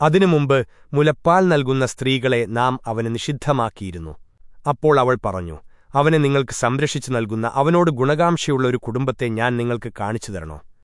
അതിനു മുമ്പ് മുലപ്പാൽ നൽകുന്ന സ്ത്രീകളെ നാം അവന് നിഷിദ്ധമാക്കിയിരുന്നു. അപ്പോൾ അവൾ പറഞ്ഞു അവനെ നിങ്ങൾക്ക് സംരക്ഷിച്ചു നൽകുന്ന അവനോട് ഗുണകാംക്ഷയുള്ള ഒരു കുടുംബത്തെ ഞാൻ നിങ്ങൾക്ക് കാണിച്ചു തരണോ?